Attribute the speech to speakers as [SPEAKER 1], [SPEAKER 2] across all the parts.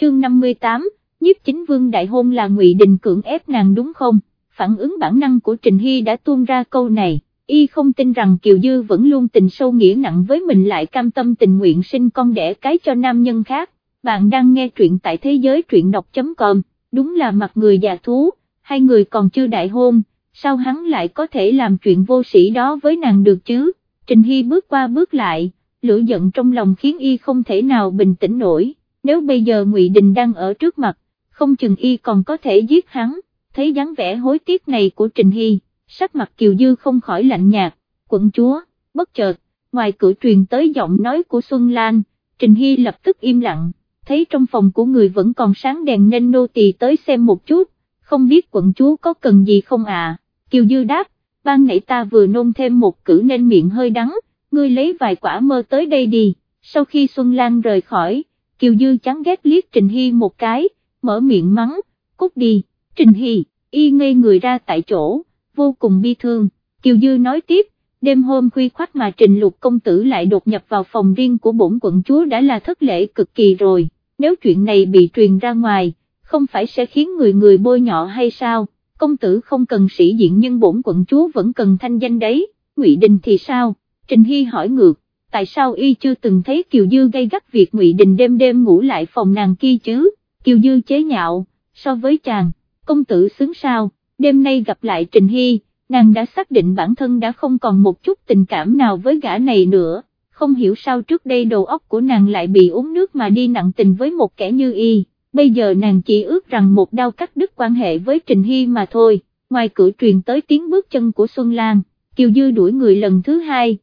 [SPEAKER 1] chương 58, nhiếp chính vương đại hôn là ngụy Đình cưỡng ép nàng đúng không, phản ứng bản năng của Trình Hy đã tuôn ra câu này, y không tin rằng Kiều Dư vẫn luôn tình sâu nghĩa nặng với mình lại cam tâm tình nguyện sinh con đẻ cái cho nam nhân khác, bạn đang nghe truyện tại thế giới truyện đọc.com, đúng là mặt người già thú, hai người còn chưa đại hôn, sao hắn lại có thể làm chuyện vô sĩ đó với nàng được chứ, Trình Hy bước qua bước lại, lửa giận trong lòng khiến y không thể nào bình tĩnh nổi, nếu bây giờ Ngụy Đình đang ở trước mặt, không chừng y còn có thể giết hắn, thấy dáng vẻ hối tiếc này của Trình Hy, sắc mặt Kiều Dư không khỏi lạnh nhạt, quận chúa, bất chợt, ngoài cửa truyền tới giọng nói của Xuân Lan, Trình Hy lập tức im lặng, thấy trong phòng của người vẫn còn sáng đèn nên nô tỳ tới xem một chút, không biết quận chúa có cần gì không à, Kiều Dư đáp, ban nãy ta vừa nôn thêm một cử nên miệng hơi đắng, ngươi lấy vài quả mơ tới đây đi, sau khi Xuân Lan rời khỏi, Kiều Dư chán ghét liếc Trình Hy một cái, mở miệng mắng, cút đi, Trình Hy, y ngây người ra tại chỗ, vô cùng bi thương, Kiều Dư nói tiếp, đêm hôm khuya khoát mà Trình Lục công tử lại đột nhập vào phòng riêng của bổn quận chúa đã là thất lễ cực kỳ rồi, nếu chuyện này bị truyền ra ngoài, không phải sẽ khiến người người bôi nhọ hay sao, công tử không cần sĩ diện nhưng bổn quận chúa vẫn cần thanh danh đấy, Ngụy Đình thì sao? Trình Hy hỏi ngược, tại sao y chưa từng thấy Kiều Dư gây gắt việc Ngụy Đình đêm đêm ngủ lại phòng nàng kia chứ, Kiều Dư chế nhạo, so với chàng, công tử xứng sao, đêm nay gặp lại Trình Hy, nàng đã xác định bản thân đã không còn một chút tình cảm nào với gã này nữa, không hiểu sao trước đây đầu óc của nàng lại bị uống nước mà đi nặng tình với một kẻ như y, bây giờ nàng chỉ ước rằng một đau cắt đứt quan hệ với Trình Hy mà thôi, ngoài cửa truyền tới tiếng bước chân của Xuân Lan, Kiều Dư đuổi người lần thứ hai,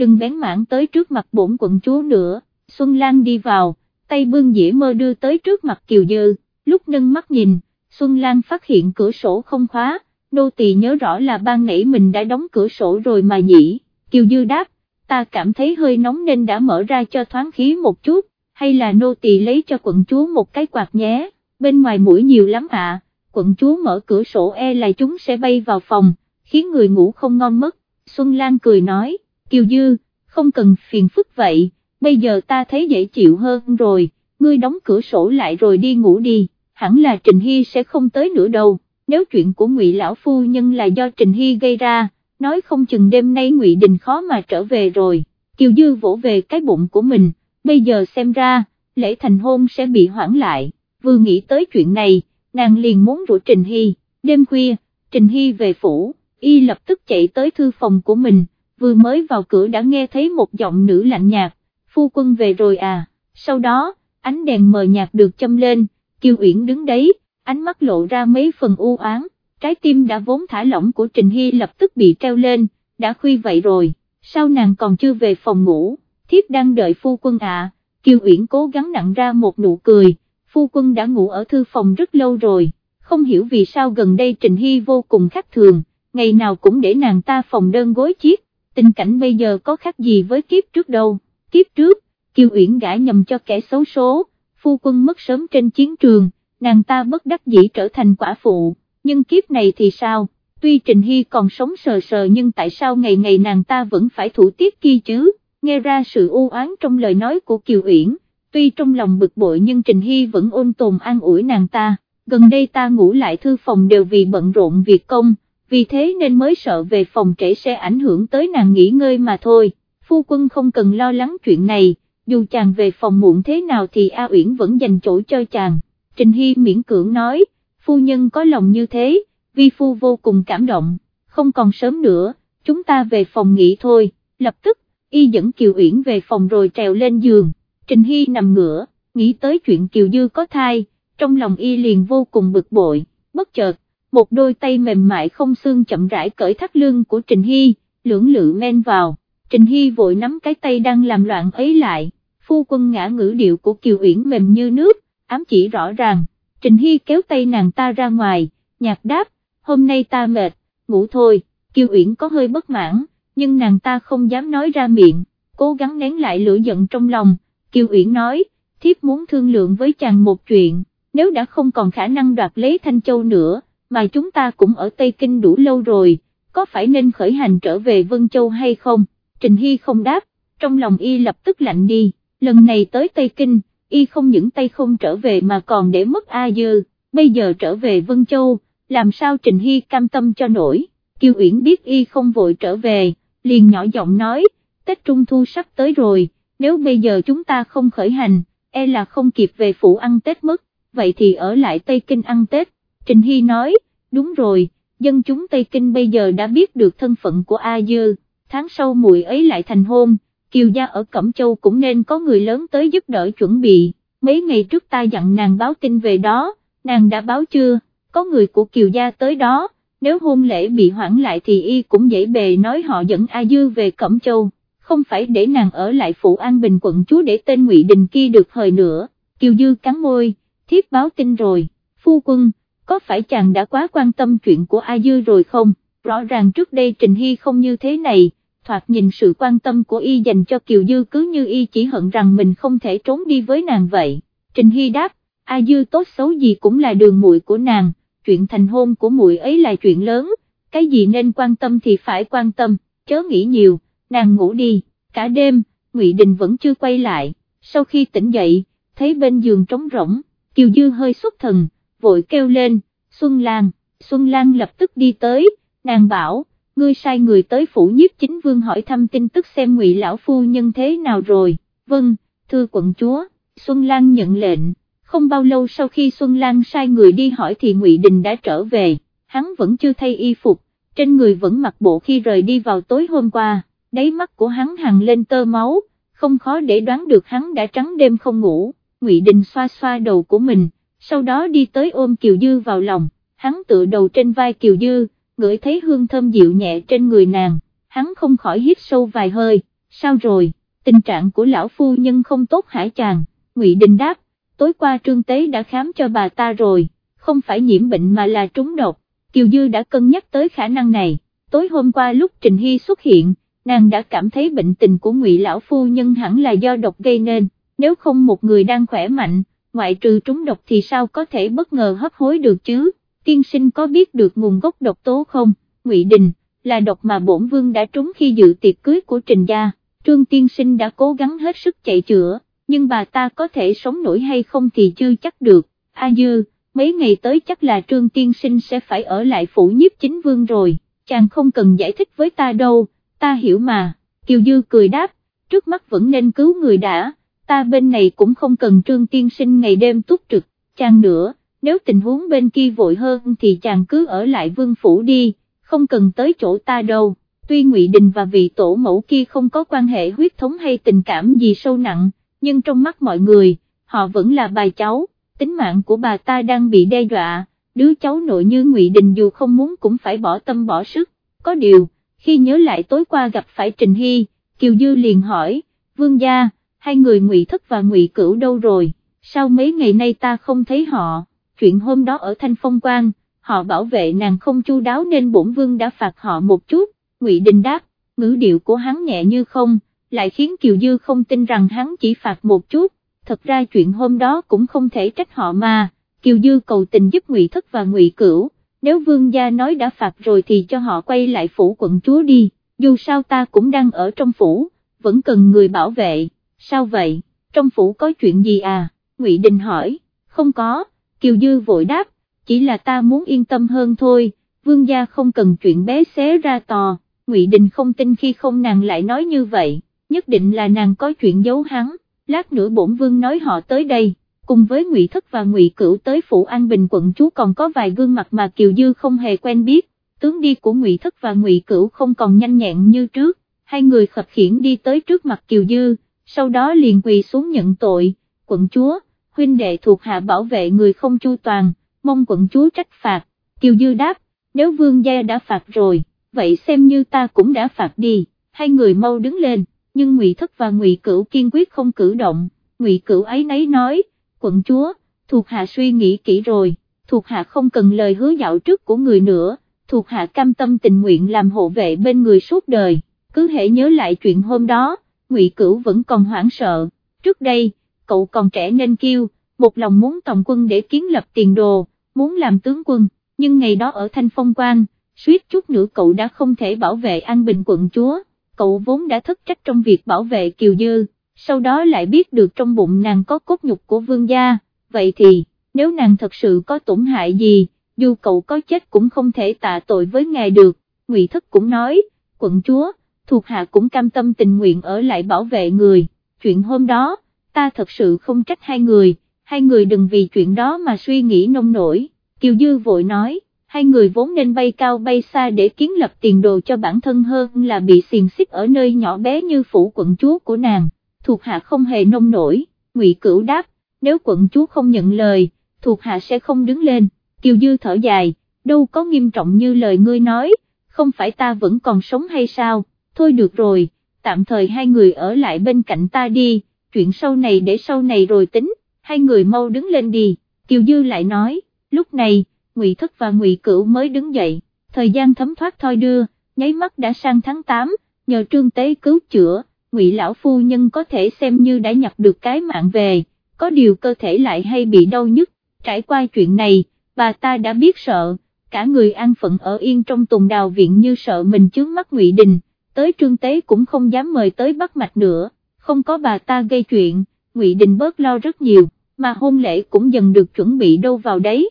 [SPEAKER 1] đừng bén mảng tới trước mặt bổn quận chúa nữa, Xuân Lan đi vào, tay bưng dĩa mơ đưa tới trước mặt Kiều Dư, lúc nâng mắt nhìn, Xuân Lan phát hiện cửa sổ không khóa, nô tỳ nhớ rõ là ban nãy mình đã đóng cửa sổ rồi mà nhỉ, Kiều Dư đáp, ta cảm thấy hơi nóng nên đã mở ra cho thoáng khí một chút, hay là nô tỳ lấy cho quận chúa một cái quạt nhé, bên ngoài mũi nhiều lắm ạ, quận chúa mở cửa sổ e là chúng sẽ bay vào phòng, khiến người ngủ không ngon mất, Xuân Lan cười nói. Kiều Dư, không cần phiền phức vậy, bây giờ ta thấy dễ chịu hơn rồi, ngươi đóng cửa sổ lại rồi đi ngủ đi, hẳn là Trình Hy sẽ không tới nữa đâu, nếu chuyện của Ngụy lão phu nhân là do Trình Hy gây ra, nói không chừng đêm nay Ngụy Đình khó mà trở về rồi, Kiều Dư vỗ về cái bụng của mình, bây giờ xem ra, lễ thành hôn sẽ bị hoãn lại, vừa nghĩ tới chuyện này, nàng liền muốn rủ Trình Hy, đêm khuya, Trình Hy về phủ, y lập tức chạy tới thư phòng của mình, vừa mới vào cửa đã nghe thấy một giọng nữ lạnh nhạt, phu quân về rồi à, sau đó, ánh đèn mờ nhạt được châm lên, Kiều Uyển đứng đấy, ánh mắt lộ ra mấy phần u oán, trái tim đã vốn thả lỏng của Trình Hy lập tức bị treo lên, đã khuya vậy rồi, sao nàng còn chưa về phòng ngủ, thiếp đang đợi phu quân à, Kiều Uyển cố gắng nặng ra một nụ cười, phu quân đã ngủ ở thư phòng rất lâu rồi, không hiểu vì sao gần đây Trình Hy vô cùng khác thường, ngày nào cũng để nàng ta phòng đơn gối chiếc, tình cảnh bây giờ có khác gì với kiếp trước đâu, kiếp trước, Kiều Uyển gã nhầm cho kẻ xấu số, phu quân mất sớm trên chiến trường, nàng ta bất đắc dĩ trở thành quả phụ, nhưng kiếp này thì sao, tuy Trình Hy còn sống sờ sờ nhưng tại sao ngày ngày nàng ta vẫn phải thủ tiết kia chứ, nghe ra sự u oán trong lời nói của Kiều Uyển, tuy trong lòng bực bội nhưng Trình Hy vẫn ôn tồn an ủi nàng ta, gần đây ta ngủ lại thư phòng đều vì bận rộn việc công, vì thế nên mới sợ về phòng trễ sẽ ảnh hưởng tới nàng nghỉ ngơi mà thôi, phu quân không cần lo lắng chuyện này, dù chàng về phòng muộn thế nào thì A Uyển vẫn dành chỗ cho chàng, Trình Hy miễn cưỡng nói, phu nhân có lòng như thế, vi phu vô cùng cảm động, không còn sớm nữa, chúng ta về phòng nghỉ thôi, lập tức, y dẫn Kiều Uyển về phòng rồi trèo lên giường, Trình Hy nằm ngửa, nghĩ tới chuyện Kiều Dư có thai, trong lòng y liền vô cùng bực bội, bất chợt, một đôi tay mềm mại không xương chậm rãi cởi thắt lưng của Trình Hy, lưỡng lự men vào, Trình Hy vội nắm cái tay đang làm loạn ấy lại, phu quân ngã ngữ điệu của Kiều Uyển mềm như nước, ám chỉ rõ ràng, Trình Hy kéo tay nàng ta ra ngoài, nhạc đáp, hôm nay ta mệt, ngủ thôi, Kiều Uyển có hơi bất mãn, nhưng nàng ta không dám nói ra miệng, cố gắng nén lại lửa giận trong lòng, Kiều Uyển nói, thiếp muốn thương lượng với chàng một chuyện, nếu đã không còn khả năng đoạt lấy Thanh Châu nữa mà chúng ta cũng ở Tây Kinh đủ lâu rồi, có phải nên khởi hành trở về Vân Châu hay không? Trình Hy không đáp, trong lòng y lập tức lạnh đi, lần này tới Tây Kinh, y không những tay không trở về mà còn để mất A Dư, bây giờ trở về Vân Châu, làm sao Trình Hy cam tâm cho nổi, Kiều Uyển biết y không vội trở về, liền nhỏ giọng nói, Tết Trung Thu sắp tới rồi, nếu bây giờ chúng ta không khởi hành, e là không kịp về phủ ăn Tết mất, vậy thì ở lại Tây Kinh ăn Tết, Trình Hy nói, đúng rồi, dân chúng Tây Kinh bây giờ đã biết được thân phận của A Dư, tháng sau muội ấy lại thành hôn, Kiều gia ở Cẩm Châu cũng nên có người lớn tới giúp đỡ chuẩn bị, mấy ngày trước ta dặn nàng báo tin về đó, nàng đã báo chưa, có người của Kiều gia tới đó, nếu hôn lễ bị hoãn lại thì y cũng dễ bề nói họ dẫn A Dư về Cẩm Châu, không phải để nàng ở lại phủ An Bình quận chúa để tên ngụy Đình kia được hời nữa, Kiều Dư cắn môi, thiếp báo tin rồi, phu quân, có phải chàng đã quá quan tâm chuyện của A Dư rồi không, rõ ràng trước đây Trình Hy không như thế này thoạt nhìn sự quan tâm của y dành cho Kiều Dư cứ như y chỉ hận rằng mình không thể trốn đi với nàng vậy. Trình Hy đáp, A Dư tốt xấu gì cũng là đường muội của nàng, chuyện thành hôn của muội ấy là chuyện lớn, cái gì nên quan tâm thì phải quan tâm, chớ nghĩ nhiều, nàng ngủ đi, cả đêm, Ngụy Đình vẫn chưa quay lại, sau khi tỉnh dậy, thấy bên giường trống rỗng, Kiều Dư hơi xuất thần, vội kêu lên, Xuân Lan, Xuân Lan lập tức đi tới, nàng bảo, ngươi sai người tới phủ nhiếp chính vương hỏi thăm tin tức xem ngụy lão phu nhân thế nào rồi, vâng, thưa quận chúa, Xuân Lan nhận lệnh, không bao lâu sau khi Xuân Lan sai người đi hỏi thì ngụy Đình đã trở về, hắn vẫn chưa thay y phục, trên người vẫn mặc bộ khi rời đi vào tối hôm qua, đáy mắt của hắn hằng lên tơ máu, không khó để đoán được hắn đã trắng đêm không ngủ, ngụy Đình xoa xoa đầu của mình, sau đó đi tới ôm Kiều Dư vào lòng, hắn tựa đầu trên vai Kiều Dư, ngửi thấy hương thơm dịu nhẹ trên người nàng, hắn không khỏi hít sâu vài hơi, sao rồi, tình trạng của lão phu nhân không tốt hả chàng, Ngụy Đình đáp, tối qua trương tế đã khám cho bà ta rồi, không phải nhiễm bệnh mà là trúng độc, Kiều Dư đã cân nhắc tới khả năng này, tối hôm qua lúc Trình Hy xuất hiện, nàng đã cảm thấy bệnh tình của Ngụy lão phu nhân hẳn là do độc gây nên, nếu không một người đang khỏe mạnh, ngoại trừ trúng độc thì sao có thể bất ngờ hấp hối được chứ? Tiên sinh có biết được nguồn gốc độc tố không, Ngụy Đình, là độc mà bổn vương đã trúng khi dự tiệc cưới của Trình Gia, Trương tiên sinh đã cố gắng hết sức chạy chữa, nhưng bà ta có thể sống nổi hay không thì chưa chắc được, A Dư, mấy ngày tới chắc là Trương tiên sinh sẽ phải ở lại phủ nhiếp chính vương rồi, chàng không cần giải thích với ta đâu, ta hiểu mà, Kiều Dư cười đáp, trước mắt vẫn nên cứu người đã, ta bên này cũng không cần Trương tiên sinh ngày đêm túc trực, chàng nữa nếu tình huống bên kia vội hơn thì chàng cứ ở lại vương phủ đi, không cần tới chỗ ta đâu, tuy Ngụy Đình và vị tổ mẫu kia không có quan hệ huyết thống hay tình cảm gì sâu nặng, nhưng trong mắt mọi người, họ vẫn là bài cháu, tính mạng của bà ta đang bị đe dọa, đứa cháu nội như Ngụy Đình dù không muốn cũng phải bỏ tâm bỏ sức, có điều, khi nhớ lại tối qua gặp phải Trình Hy, Kiều Dư liền hỏi, vương gia, hai người Ngụy Thất và Ngụy Cửu đâu rồi, sao mấy ngày nay ta không thấy họ? chuyện hôm đó ở Thanh Phong Quan, họ bảo vệ nàng không chu đáo nên bổn vương đã phạt họ một chút, Ngụy Đình đáp, ngữ điệu của hắn nhẹ như không, lại khiến Kiều Dư không tin rằng hắn chỉ phạt một chút, thật ra chuyện hôm đó cũng không thể trách họ mà, Kiều Dư cầu tình giúp Ngụy Thất và Ngụy Cửu, nếu vương gia nói đã phạt rồi thì cho họ quay lại phủ quận chúa đi, dù sao ta cũng đang ở trong phủ, vẫn cần người bảo vệ, sao vậy, trong phủ có chuyện gì à, Ngụy Đình hỏi, không có, Kiều Dư vội đáp, chỉ là ta muốn yên tâm hơn thôi, vương gia không cần chuyện bé xé ra tò, Ngụy Đình không tin khi không nàng lại nói như vậy, nhất định là nàng có chuyện giấu hắn, lát nữa bổn vương nói họ tới đây, cùng với Ngụy Thất và Ngụy Cửu tới phủ An Bình quận chú còn có vài gương mặt mà Kiều Dư không hề quen biết, tướng đi của Ngụy Thất và Ngụy Cửu không còn nhanh nhẹn như trước, hai người khập khiển đi tới trước mặt Kiều Dư, sau đó liền quỳ xuống nhận tội, quận chúa huynh đệ thuộc hạ bảo vệ người không chu toàn, mong quận chúa trách phạt, Kiều Dư đáp, nếu vương gia đã phạt rồi, vậy xem như ta cũng đã phạt đi, hai người mau đứng lên, nhưng Ngụy Thất và Ngụy Cửu kiên quyết không cử động, Ngụy Cửu ấy nấy nói, quận chúa, thuộc hạ suy nghĩ kỹ rồi, thuộc hạ không cần lời hứa dạo trước của người nữa, thuộc hạ cam tâm tình nguyện làm hộ vệ bên người suốt đời, cứ hệ nhớ lại chuyện hôm đó, Ngụy Cửu vẫn còn hoảng sợ, trước đây, cậu còn trẻ nên kiêu, một lòng muốn tổng quân để kiến lập tiền đồ, muốn làm tướng quân, nhưng ngày đó ở Thanh Phong Quan, suýt chút nữa cậu đã không thể bảo vệ an bình quận chúa, cậu vốn đã thất trách trong việc bảo vệ Kiều Dư, sau đó lại biết được trong bụng nàng có cốt nhục của vương gia, vậy thì, nếu nàng thật sự có tổn hại gì, dù cậu có chết cũng không thể tạ tội với ngài được, Ngụy Thất cũng nói, quận chúa, thuộc hạ cũng cam tâm tình nguyện ở lại bảo vệ người, chuyện hôm đó, ta thật sự không trách hai người, hai người đừng vì chuyện đó mà suy nghĩ nông nổi, Kiều Dư vội nói, hai người vốn nên bay cao bay xa để kiến lập tiền đồ cho bản thân hơn là bị xiềng xích ở nơi nhỏ bé như phủ quận chúa của nàng, thuộc hạ không hề nông nổi, Ngụy Cửu đáp, nếu quận chúa không nhận lời, thuộc hạ sẽ không đứng lên, Kiều Dư thở dài, đâu có nghiêm trọng như lời ngươi nói, không phải ta vẫn còn sống hay sao, thôi được rồi, tạm thời hai người ở lại bên cạnh ta đi, chuyện sau này để sau này rồi tính, hai người mau đứng lên đi, Kiều Dư lại nói, lúc này, Ngụy Thất và Ngụy Cửu mới đứng dậy, thời gian thấm thoát thoi đưa, nháy mắt đã sang tháng 8, nhờ trương tế cứu chữa, Ngụy Lão Phu Nhân có thể xem như đã nhặt được cái mạng về, có điều cơ thể lại hay bị đau nhức, trải qua chuyện này, bà ta đã biết sợ, cả người an phận ở yên trong tùng đào viện như sợ mình chướng mắt Ngụy Đình, tới trương tế cũng không dám mời tới bắt mạch nữa, không có bà ta gây chuyện, Ngụy Đình bớt lo rất nhiều, mà hôn lễ cũng dần được chuẩn bị đâu vào đấy.